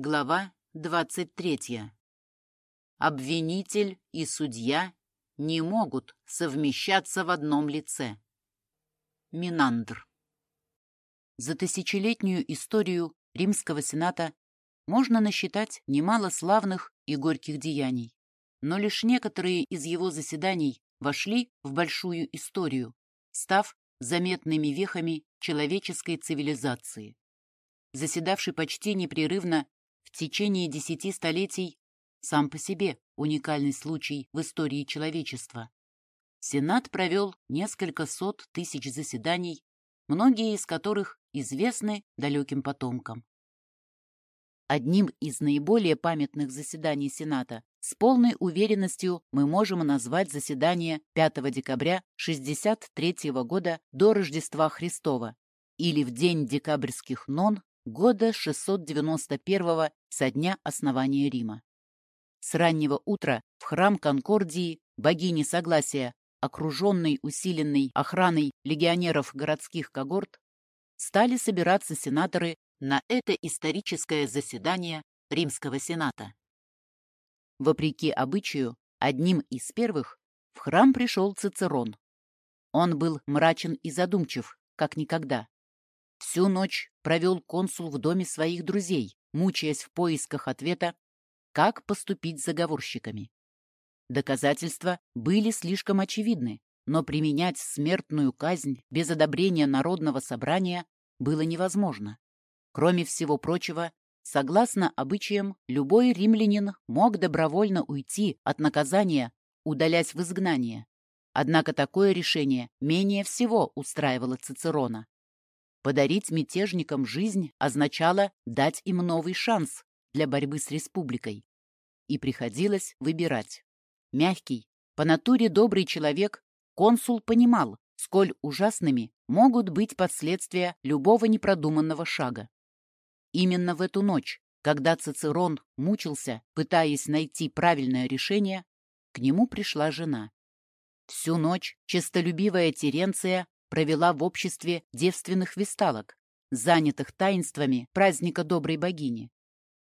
Глава 23. Обвинитель и судья не могут совмещаться в одном лице. Минандр. За тысячелетнюю историю Римского Сената можно насчитать немало славных и горьких деяний, но лишь некоторые из его заседаний вошли в большую историю, став заметными вехами человеческой цивилизации. Заседавший почти непрерывно в течение десяти столетий сам по себе уникальный случай в истории человечества. Сенат провел несколько сот тысяч заседаний, многие из которых известны далеким потомкам. Одним из наиболее памятных заседаний Сената с полной уверенностью мы можем назвать заседание 5 декабря 63 года до Рождества Христова или в день декабрьских нон года 691 со дня основания Рима. С раннего утра в храм Конкордии, богини Согласия, окруженной усиленной охраной легионеров городских когорт, стали собираться сенаторы на это историческое заседание Римского Сената. Вопреки обычаю, одним из первых в храм пришел Цицерон. Он был мрачен и задумчив, как никогда. Всю ночь провел консул в доме своих друзей, мучаясь в поисках ответа, как поступить с заговорщиками. Доказательства были слишком очевидны, но применять смертную казнь без одобрения народного собрания было невозможно. Кроме всего прочего, согласно обычаям, любой римлянин мог добровольно уйти от наказания, удалясь в изгнание. Однако такое решение менее всего устраивало Цицерона. Подарить мятежникам жизнь означало дать им новый шанс для борьбы с республикой. И приходилось выбирать. Мягкий, по натуре добрый человек, консул понимал, сколь ужасными могут быть последствия любого непродуманного шага. Именно в эту ночь, когда Цицерон мучился, пытаясь найти правильное решение, к нему пришла жена. Всю ночь честолюбивая Теренция провела в обществе девственных весталок, занятых таинствами праздника доброй богини.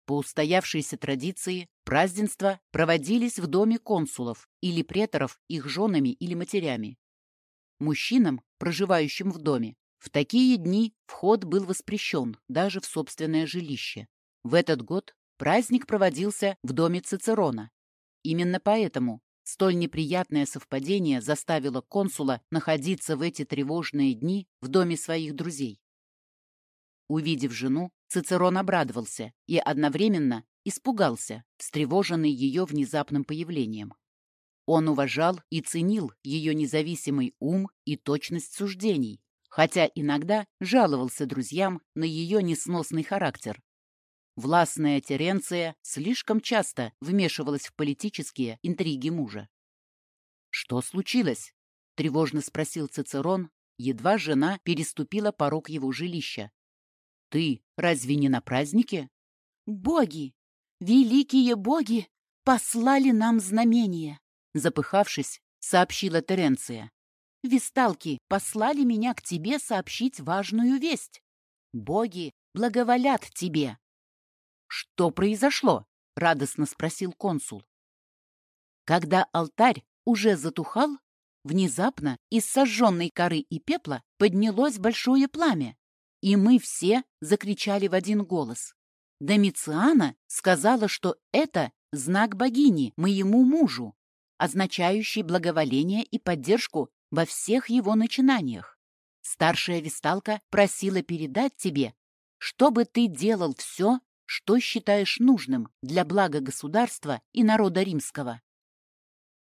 По устоявшейся традиции празднества проводились в доме консулов или преторов их женами или матерями. Мужчинам, проживающим в доме, в такие дни вход был воспрещен даже в собственное жилище. В этот год праздник проводился в доме Цицерона. Именно поэтому Столь неприятное совпадение заставило консула находиться в эти тревожные дни в доме своих друзей. Увидев жену, Цицерон обрадовался и одновременно испугался, встревоженный ее внезапным появлением. Он уважал и ценил ее независимый ум и точность суждений, хотя иногда жаловался друзьям на ее несносный характер, Властная Теренция слишком часто вмешивалась в политические интриги мужа. «Что случилось?» — тревожно спросил Цицерон, едва жена переступила порог его жилища. «Ты разве не на празднике?» «Боги! Великие боги послали нам знамение!» Запыхавшись, сообщила Теренция. «Висталки послали меня к тебе сообщить важную весть. Боги благоволят тебе!» «Что произошло?» — радостно спросил консул. Когда алтарь уже затухал, внезапно из сожженной коры и пепла поднялось большое пламя, и мы все закричали в один голос. Домициана сказала, что это знак богини, моему мужу, означающий благоволение и поддержку во всех его начинаниях. Старшая висталка просила передать тебе, чтобы ты делал все, что считаешь нужным для блага государства и народа римского.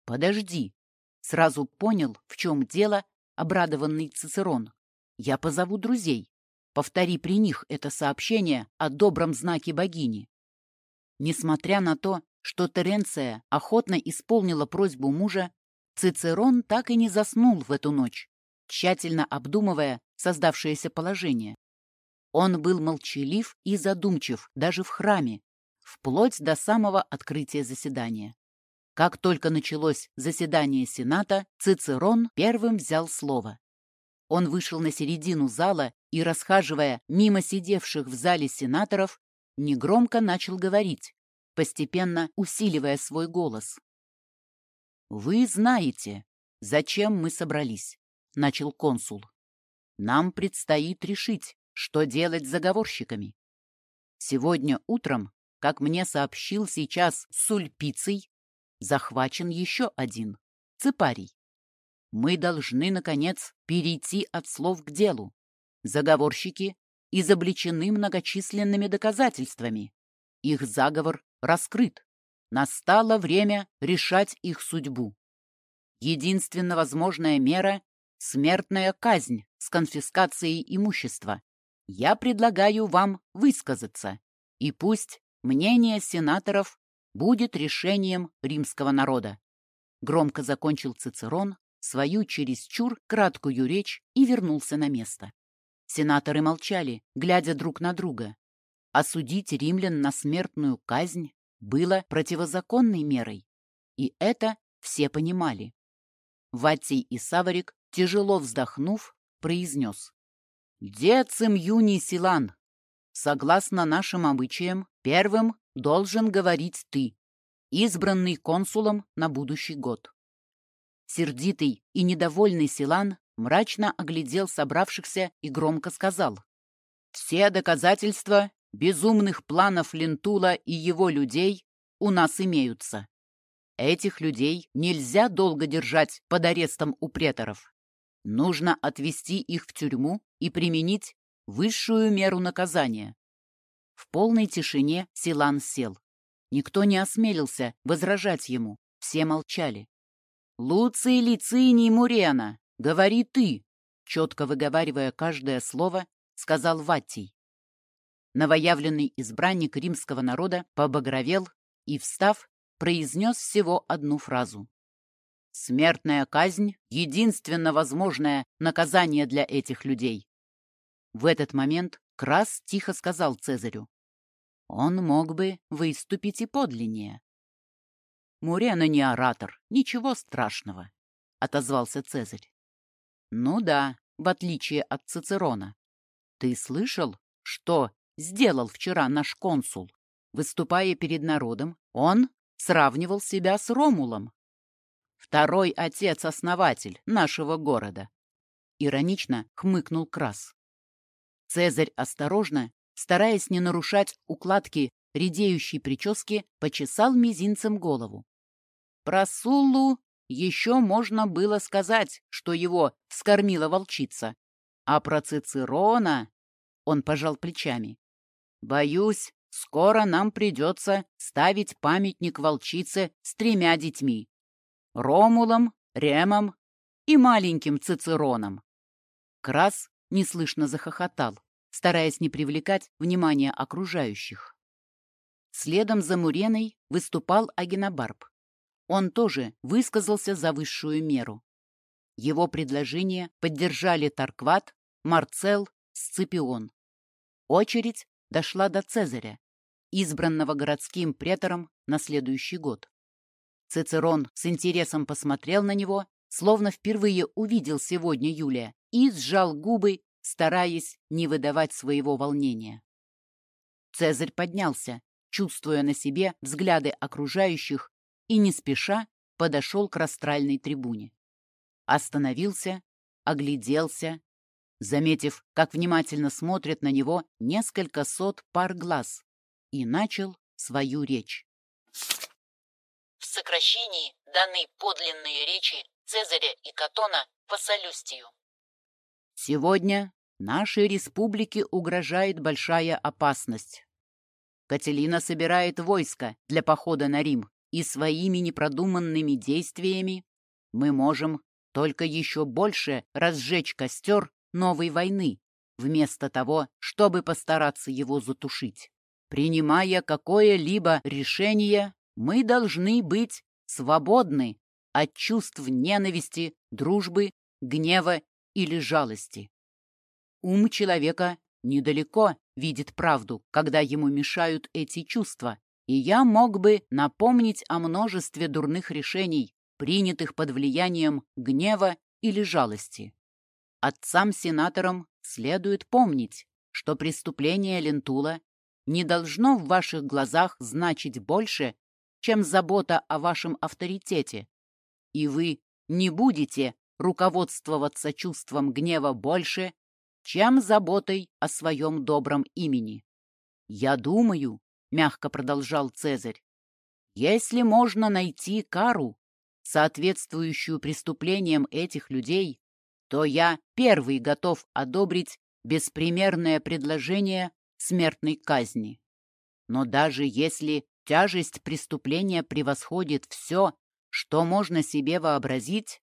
Подожди. Сразу понял, в чем дело, обрадованный Цицерон. Я позову друзей. Повтори при них это сообщение о добром знаке богини. Несмотря на то, что Теренция охотно исполнила просьбу мужа, Цицерон так и не заснул в эту ночь, тщательно обдумывая создавшееся положение. Он был молчалив и задумчив даже в храме, вплоть до самого открытия заседания. Как только началось заседание Сената, Цицерон первым взял слово. Он вышел на середину зала и, расхаживая мимо сидевших в зале сенаторов, негромко начал говорить, постепенно усиливая свой голос. «Вы знаете, зачем мы собрались», — начал консул. «Нам предстоит решить, что делать с заговорщиками. Сегодня утром, как мне сообщил сейчас Сульпицей, захвачен еще один, Цепарий. Мы должны, наконец, перейти от слов к делу. Заговорщики изобличены многочисленными доказательствами. Их заговор раскрыт. Настало время решать их судьбу. Единственно возможная мера — смертная казнь с конфискацией имущества. Я предлагаю вам высказаться, и пусть мнение сенаторов будет решением римского народа. Громко закончил Цицерон свою чересчур краткую речь и вернулся на место. Сенаторы молчали, глядя друг на друга. Осудить римлян на смертную казнь было противозаконной мерой, и это все понимали. Ватий и Саварик, тяжело вздохнув, произнес. «Децим юни Силан, согласно нашим обычаям, первым должен говорить ты, избранный консулом на будущий год». Сердитый и недовольный Силан мрачно оглядел собравшихся и громко сказал. «Все доказательства безумных планов Лентула и его людей у нас имеются. Этих людей нельзя долго держать под арестом у преторов. Нужно отвести их в тюрьму и применить высшую меру наказания. В полной тишине Силан сел. Никто не осмелился возражать ему, все молчали. «Луций Лициний Мурена, говори ты!» Четко выговаривая каждое слово, сказал Ваттий. Новоявленный избранник римского народа побагровел и, встав, произнес всего одну фразу. «Смертная казнь — единственно возможное наказание для этих людей». В этот момент Крас тихо сказал Цезарю. «Он мог бы выступить и подлиннее». «Мурена не оратор, ничего страшного», — отозвался Цезарь. «Ну да, в отличие от Цицерона. Ты слышал, что сделал вчера наш консул? Выступая перед народом, он сравнивал себя с Ромулом. Второй отец-основатель нашего города. Иронично хмыкнул Крас. Цезарь осторожно, стараясь не нарушать укладки редеющей прически, почесал мизинцем голову. Про Суллу еще можно было сказать, что его скормила волчица. А про Цицерона... Он пожал плечами. Боюсь, Скоро нам придется ставить памятник волчице с тремя детьми. Ромулом, Ремом и маленьким Цицероном. Крас неслышно захохотал, стараясь не привлекать внимания окружающих. Следом за Муреной выступал Агенобарб. Он тоже высказался за высшую меру. Его предложение поддержали Таркват, Марцел, Сципион. Очередь дошла до Цезаря, избранного городским претором на следующий год. Цицерон с интересом посмотрел на него, словно впервые увидел сегодня Юлия, и сжал губы, стараясь не выдавать своего волнения. Цезарь поднялся, чувствуя на себе взгляды окружающих, и не спеша подошел к растральной трибуне. Остановился, огляделся, заметив, как внимательно смотрят на него несколько сот пар глаз, и начал свою речь. В сокращении даны подлинные речи Цезаря и Катона по Солюстию. Сегодня нашей республике угрожает большая опасность. Кателина собирает войско для похода на Рим, и своими непродуманными действиями мы можем только еще больше разжечь костер новой войны, вместо того, чтобы постараться его затушить. Принимая какое-либо решение, мы должны быть свободны от чувств ненависти, дружбы, гнева или жалости. Ум человека недалеко видит правду, когда ему мешают эти чувства, и я мог бы напомнить о множестве дурных решений, принятых под влиянием гнева или жалости. Отцам-сенаторам следует помнить, что преступления Лентула не должно в ваших глазах значить больше, чем забота о вашем авторитете, и вы не будете руководствоваться чувством гнева больше, чем заботой о своем добром имени. «Я думаю», — мягко продолжал Цезарь, «если можно найти кару, соответствующую преступлениям этих людей, то я первый готов одобрить беспримерное предложение смертной казни. Но даже если тяжесть преступления превосходит все, что можно себе вообразить,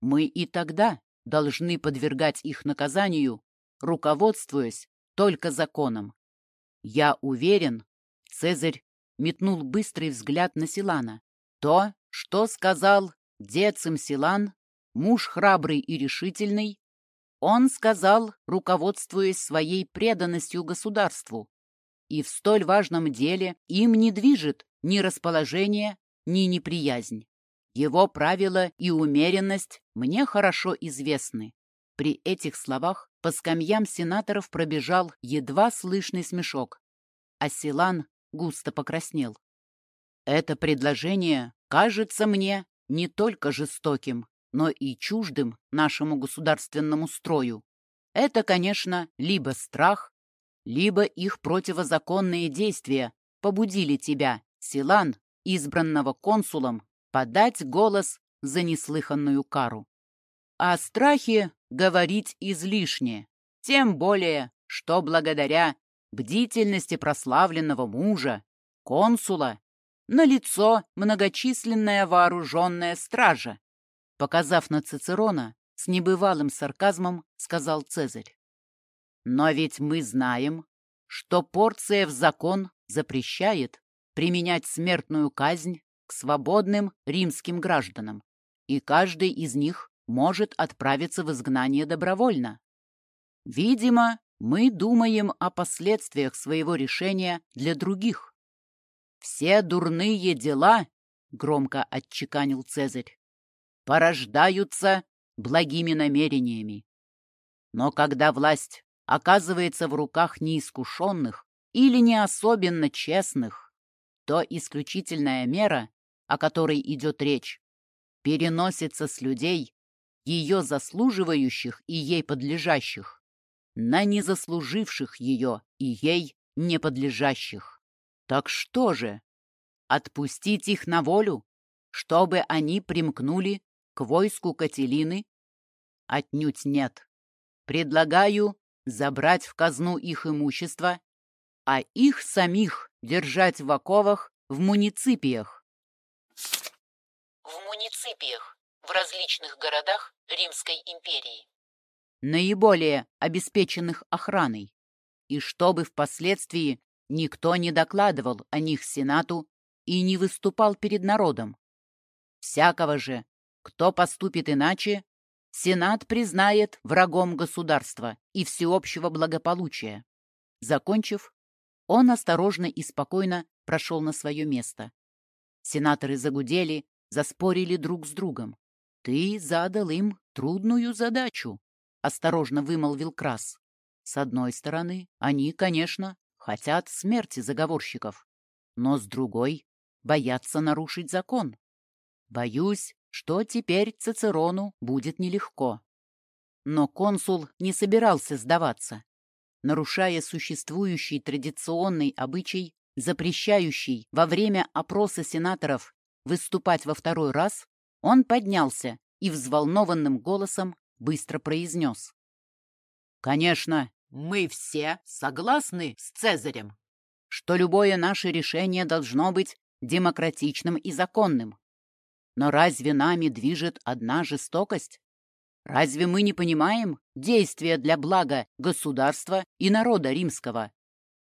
мы и тогда должны подвергать их наказанию, руководствуясь только законом. Я уверен, Цезарь метнул быстрый взгляд на Силана. То, что сказал Децим Силан, муж храбрый и решительный, он сказал, руководствуясь своей преданностью государству. И в столь важном деле им не движет ни расположение, ни неприязнь. Его правила и умеренность мне хорошо известны. При этих словах по скамьям сенаторов пробежал едва слышный смешок, а Силан густо покраснел. Это предложение кажется мне не только жестоким, но и чуждым нашему государственному строю. Это, конечно, либо страх, либо их противозаконные действия побудили тебя, Силан, избранного консулом, подать голос за неслыханную кару. О страхе говорить излишне, тем более, что благодаря бдительности прославленного мужа, консула, на лицо многочисленная вооруженная стража, Показав на Цицерона, с небывалым сарказмом сказал Цезарь. Но ведь мы знаем, что порция в закон запрещает применять смертную казнь к свободным римским гражданам, и каждый из них может отправиться в изгнание добровольно. Видимо, мы думаем о последствиях своего решения для других. «Все дурные дела», — громко отчеканил Цезарь, порождаются благими намерениями. Но когда власть оказывается в руках неискушенных или не особенно честных, то исключительная мера, о которой идет речь, переносится с людей, ее заслуживающих и ей подлежащих, на незаслуживших ее и ей не подлежащих. Так что же, отпустить их на волю, чтобы они примкнули к войску Кателины? Отнюдь нет. Предлагаю забрать в казну их имущество, а их самих держать в оковах в муниципиях. В муниципиях, в различных городах Римской империи. Наиболее обеспеченных охраной. И чтобы впоследствии никто не докладывал о них Сенату и не выступал перед народом. Всякого же, кто поступит иначе, Сенат признает врагом государства и всеобщего благополучия. Закончив, он осторожно и спокойно прошел на свое место. Сенаторы загудели, заспорили друг с другом. «Ты задал им трудную задачу», — осторожно вымолвил Крас. «С одной стороны, они, конечно, хотят смерти заговорщиков, но с другой — боятся нарушить закон. Боюсь, что теперь Цицерону будет нелегко. Но консул не собирался сдаваться. Нарушая существующий традиционный обычай, запрещающий во время опроса сенаторов выступать во второй раз, он поднялся и взволнованным голосом быстро произнес. «Конечно, мы все согласны с Цезарем, что любое наше решение должно быть демократичным и законным. Но разве нами движет одна жестокость? Разве мы не понимаем действия для блага государства и народа римского?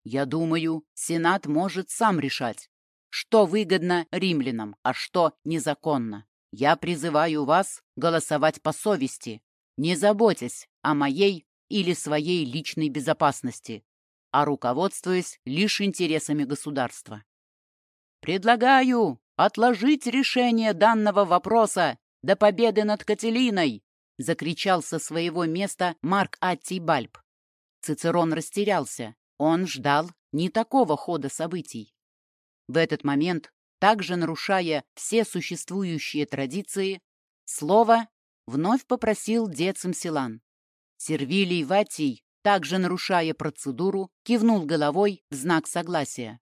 Я думаю, Сенат может сам решать, что выгодно римлянам, а что незаконно. Я призываю вас голосовать по совести, не заботясь о моей или своей личной безопасности, а руководствуясь лишь интересами государства. Предлагаю отложить решение данного вопроса до победы над Кателиной!» — закричал со своего места Марк Аттий Бальб. Цицерон растерялся. Он ждал не такого хода событий. В этот момент, также нарушая все существующие традиции, слово вновь попросил Децимсилан. Сервилий Ватий, также нарушая процедуру, кивнул головой в знак согласия.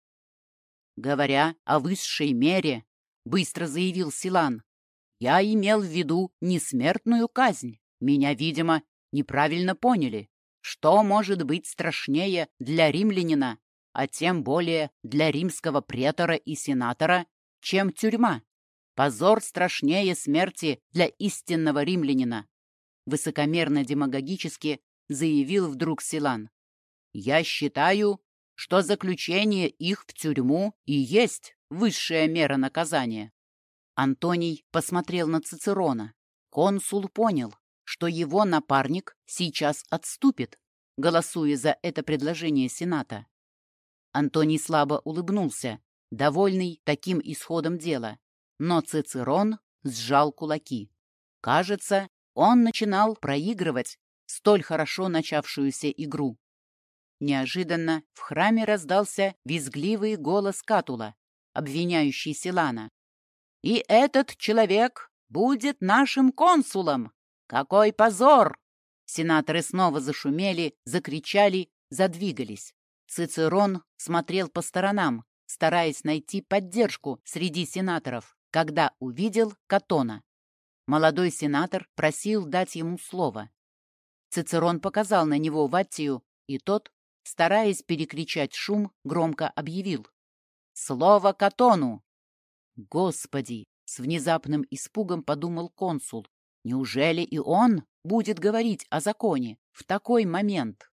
«Говоря о высшей мере», — быстро заявил Силан, «я имел в виду не смертную казнь. Меня, видимо, неправильно поняли. Что может быть страшнее для римлянина, а тем более для римского претора и сенатора, чем тюрьма? Позор страшнее смерти для истинного римлянина. Высокомерно-демагогически заявил вдруг Силан. «Я считаю, что заключение их в тюрьму и есть высшая мера наказания». Антоний посмотрел на Цицерона. Консул понял, что его напарник сейчас отступит, голосуя за это предложение Сената. Антоний слабо улыбнулся, довольный таким исходом дела, но Цицерон сжал кулаки. Кажется, он начинал проигрывать столь хорошо начавшуюся игру. Неожиданно в храме раздался визгливый голос Катула, обвиняющий Силана. «И этот человек будет нашим консулом! Какой позор!» Сенаторы снова зашумели, закричали, задвигались. Цицерон смотрел по сторонам, стараясь найти поддержку среди сенаторов, когда увидел Катона. Молодой сенатор просил дать ему слово. Цицерон показал на него Ваттию, и тот, стараясь перекричать шум, громко объявил. «Слово Катону!» «Господи!» — с внезапным испугом подумал консул. «Неужели и он будет говорить о законе в такой момент?»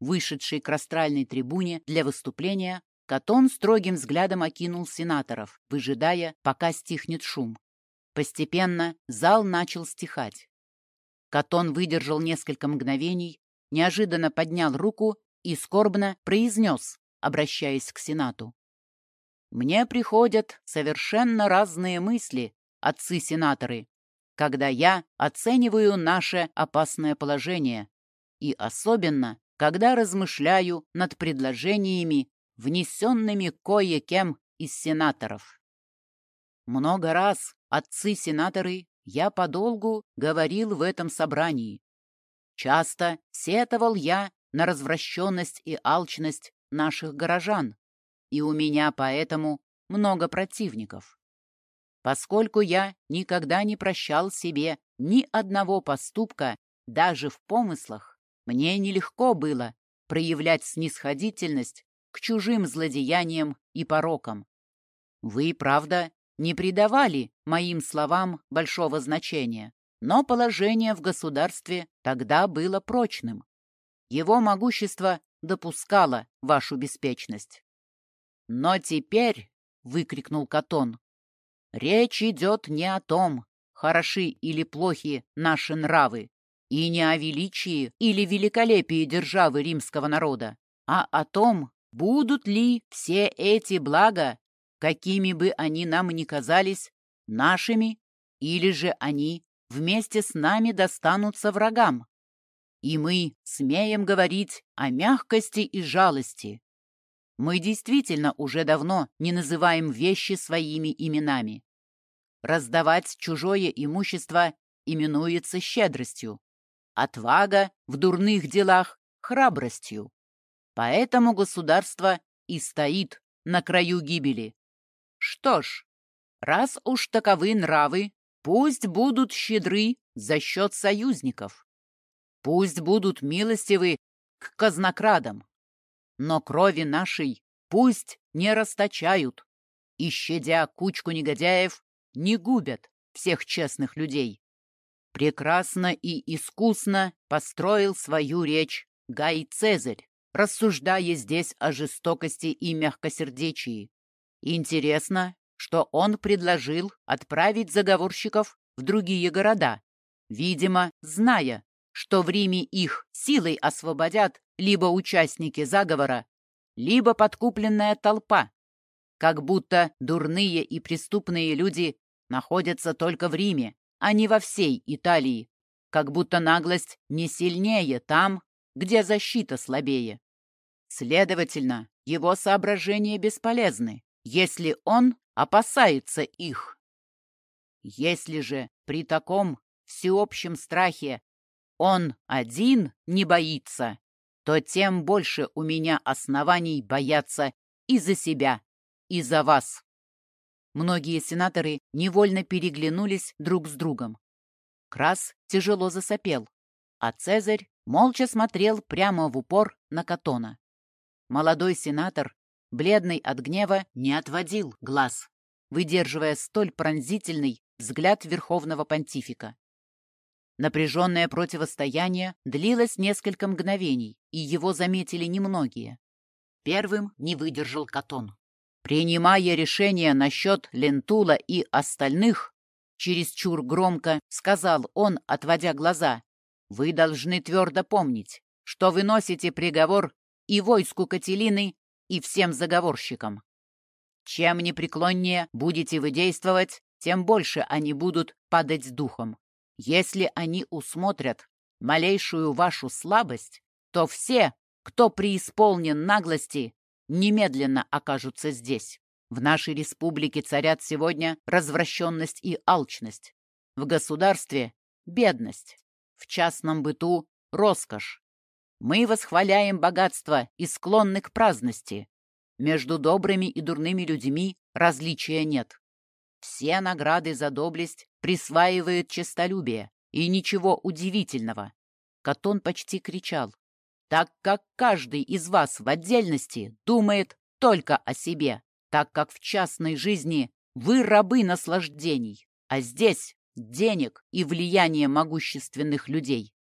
Вышедший к растральной трибуне для выступления, Катон строгим взглядом окинул сенаторов, выжидая, пока стихнет шум. Постепенно зал начал стихать. Катон выдержал несколько мгновений, неожиданно поднял руку и скорбно произнес, обращаясь к Сенату. «Мне приходят совершенно разные мысли, отцы-сенаторы, когда я оцениваю наше опасное положение, и особенно, когда размышляю над предложениями внесенными кое-кем из сенаторов. Много раз отцы-сенаторы я подолгу говорил в этом собрании. Часто сетовал я на развращенность и алчность наших горожан, и у меня поэтому много противников. Поскольку я никогда не прощал себе ни одного поступка, даже в помыслах, мне нелегко было проявлять снисходительность к чужим злодеяниям и порокам. Вы, правда, не придавали моим словам большого значения, но положение в государстве тогда было прочным. Его могущество допускало вашу беспечность. «Но теперь», — выкрикнул Катон, — «речь идет не о том, хороши или плохи наши нравы, и не о величии или великолепии державы римского народа, а о том, Будут ли все эти блага, какими бы они нам ни казались, нашими, или же они вместе с нами достанутся врагам? И мы смеем говорить о мягкости и жалости. Мы действительно уже давно не называем вещи своими именами. Раздавать чужое имущество именуется щедростью, отвага в дурных делах – храбростью. Поэтому государство и стоит на краю гибели. Что ж, раз уж таковы нравы, пусть будут щедры за счет союзников. Пусть будут милостивы к казнокрадам. Но крови нашей пусть не расточают, и, щадя кучку негодяев, не губят всех честных людей. Прекрасно и искусно построил свою речь Гай Цезарь рассуждая здесь о жестокости и мягкосердечии. Интересно, что он предложил отправить заговорщиков в другие города, видимо, зная, что в Риме их силой освободят либо участники заговора, либо подкупленная толпа, как будто дурные и преступные люди находятся только в Риме, а не во всей Италии, как будто наглость не сильнее там, где защита слабее. Следовательно, его соображения бесполезны, если он опасается их. Если же при таком всеобщем страхе он один не боится, то тем больше у меня оснований бояться и за себя, и за вас. Многие сенаторы невольно переглянулись друг с другом. Крас тяжело засопел, а Цезарь молча смотрел прямо в упор на Катона. Молодой сенатор, бледный от гнева, не отводил глаз, выдерживая столь пронзительный взгляд верховного понтифика. Напряженное противостояние длилось несколько мгновений, и его заметили немногие. Первым не выдержал Катон. Принимая решение насчет Лентула и остальных, чересчур громко сказал он, отводя глаза, «Вы должны твердо помнить, что вы носите приговор и войску Кателины, и всем заговорщикам. Чем непреклоннее будете вы действовать, тем больше они будут падать духом. Если они усмотрят малейшую вашу слабость, то все, кто преисполнен наглости, немедленно окажутся здесь. В нашей республике царят сегодня развращенность и алчность. В государстве – бедность. В частном быту – роскошь. Мы восхваляем богатство и склонны к праздности. Между добрыми и дурными людьми различия нет. Все награды за доблесть присваивают честолюбие, и ничего удивительного. Катон почти кричал, так как каждый из вас в отдельности думает только о себе, так как в частной жизни вы рабы наслаждений, а здесь денег и влияния могущественных людей.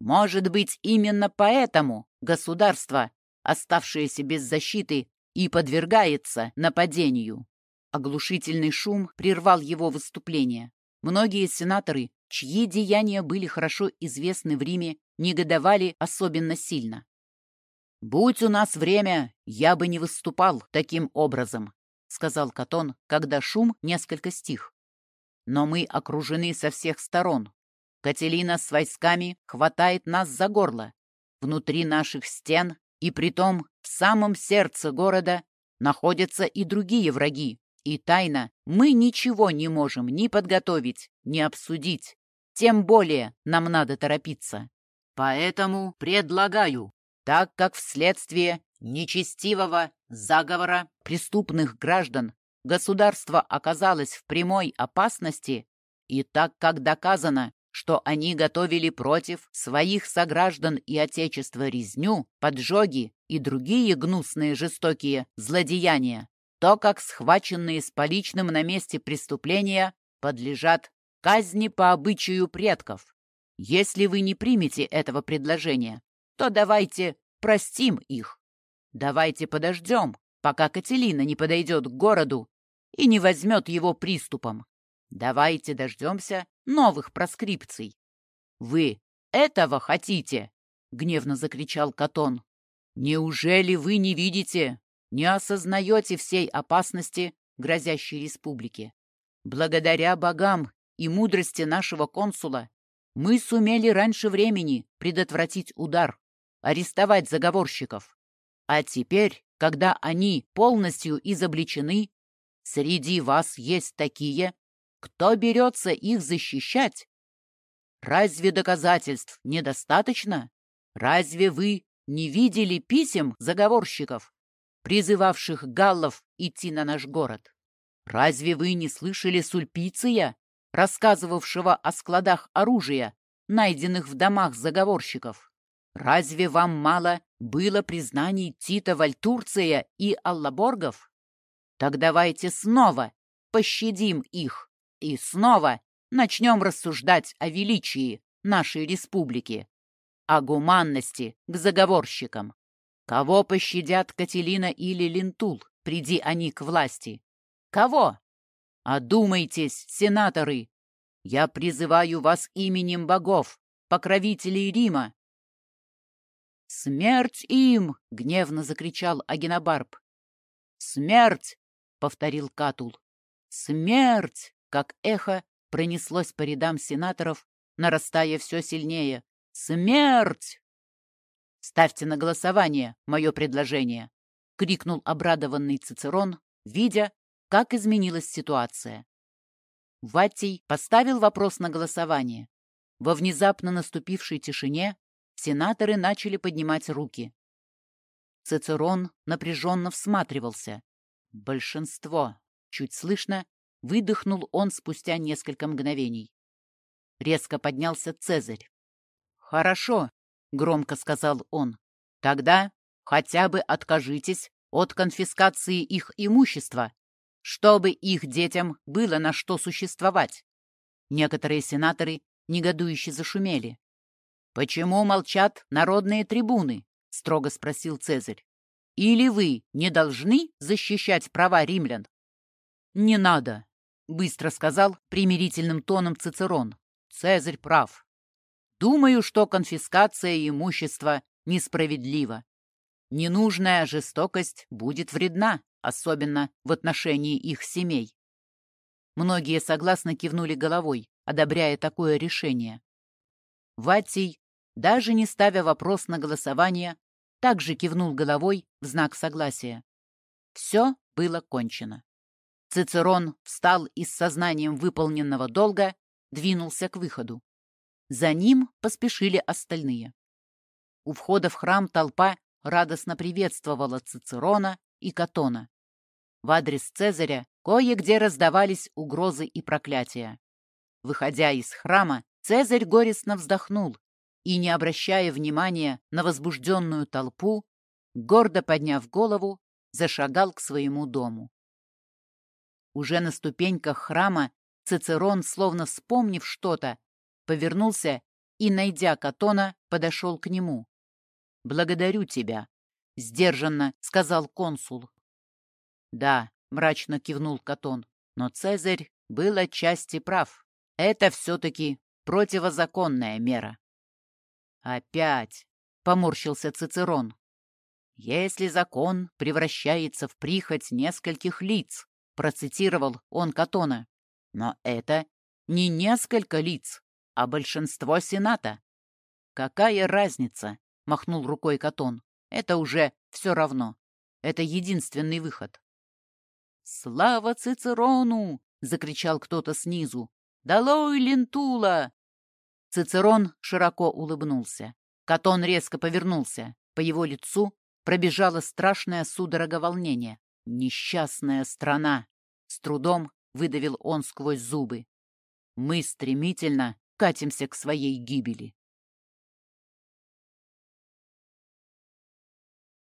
Может быть, именно поэтому государство, оставшееся без защиты, и подвергается нападению. Оглушительный шум прервал его выступление. Многие сенаторы, чьи деяния были хорошо известны в Риме, негодовали особенно сильно. «Будь у нас время, я бы не выступал таким образом», — сказал Катон, когда шум несколько стих. «Но мы окружены со всех сторон. Кателина с войсками хватает нас за горло. Внутри наших стен и притом в самом сердце города находятся и другие враги, и тайно мы ничего не можем ни подготовить, ни обсудить. Тем более нам надо торопиться. Поэтому предлагаю, так как вследствие нечестивого заговора преступных граждан государство оказалось в прямой опасности, и так как доказано, что они готовили против своих сограждан и отечества резню, поджоги и другие гнусные жестокие злодеяния, то как схваченные с поличным на месте преступления подлежат казни по обычаю предков. Если вы не примете этого предложения, то давайте простим их. Давайте подождем, пока Кателина не подойдет к городу и не возьмет его приступом. Давайте дождемся новых проскрипций. Вы этого хотите? — гневно закричал Катон. «Неужели вы не видите, не осознаете всей опасности грозящей республике. Благодаря богам и мудрости нашего консула мы сумели раньше времени предотвратить удар, арестовать заговорщиков. А теперь, когда они полностью изобличены, среди вас есть такие, кто берется их защищать. Разве доказательств недостаточно? Разве вы не видели писем заговорщиков, призывавших галлов идти на наш город. Разве вы не слышали Сульпиция, рассказывавшего о складах оружия, найденных в домах заговорщиков? Разве вам мало было признаний Тита Вальтурция и Аллаборгов? Так давайте снова пощадим их и снова начнем рассуждать о величии нашей республики, о гуманности к заговорщикам. Кого пощадят Кателина или Лентул, приди они к власти? Кого? Одумайтесь, сенаторы! Я призываю вас именем богов, покровителей Рима. «Смерть им!» — гневно закричал Агенобарб. «Смерть!» — повторил Катул. «Смерть!» — как эхо пронеслось по рядам сенаторов, нарастая все сильнее. «Смерть!» «Ставьте на голосование мое предложение!» — крикнул обрадованный Цицерон, видя, как изменилась ситуация. Ваттий поставил вопрос на голосование. Во внезапно наступившей тишине сенаторы начали поднимать руки. Цицерон напряженно всматривался. Большинство. Чуть слышно, выдохнул он спустя несколько мгновений. Резко поднялся Цезарь. «Хорошо», — громко сказал он. «Тогда хотя бы откажитесь от конфискации их имущества, чтобы их детям было на что существовать». Некоторые сенаторы негодующе зашумели. «Почему молчат народные трибуны?» — строго спросил Цезарь. «Или вы не должны защищать права римлян?» «Не надо», — быстро сказал примирительным тоном Цицерон. «Цезарь прав. Думаю, что конфискация имущества несправедлива. Ненужная жестокость будет вредна, особенно в отношении их семей». Многие согласно кивнули головой, одобряя такое решение. Ватий даже не ставя вопрос на голосование, также кивнул головой в знак согласия. Все было кончено. Цицерон встал и с сознанием выполненного долга двинулся к выходу. За ним поспешили остальные. У входа в храм толпа радостно приветствовала Цицерона и Катона. В адрес Цезаря кое-где раздавались угрозы и проклятия. Выходя из храма, Цезарь горестно вздохнул и, не обращая внимания на возбужденную толпу, гордо подняв голову, зашагал к своему дому. Уже на ступеньках храма Цицерон, словно вспомнив что-то, повернулся и, найдя Катона, подошел к нему. «Благодарю тебя», — сдержанно сказал консул. «Да», — мрачно кивнул Катон, — «но Цезарь был отчасти прав. Это все-таки противозаконная мера». «Опять!» — поморщился Цицерон. «Если закон превращается в прихоть нескольких лиц», — процитировал он Катона. «Но это не несколько лиц, а большинство Сената». «Какая разница?» — махнул рукой Катон. «Это уже все равно. Это единственный выход». «Слава Цицерону!» — закричал кто-то снизу. «Долой Лентула!» Цицерон широко улыбнулся. Катон резко повернулся. По его лицу пробежала страшная судорога волнения. «Несчастная страна!» С трудом выдавил он сквозь зубы. «Мы стремительно катимся к своей гибели».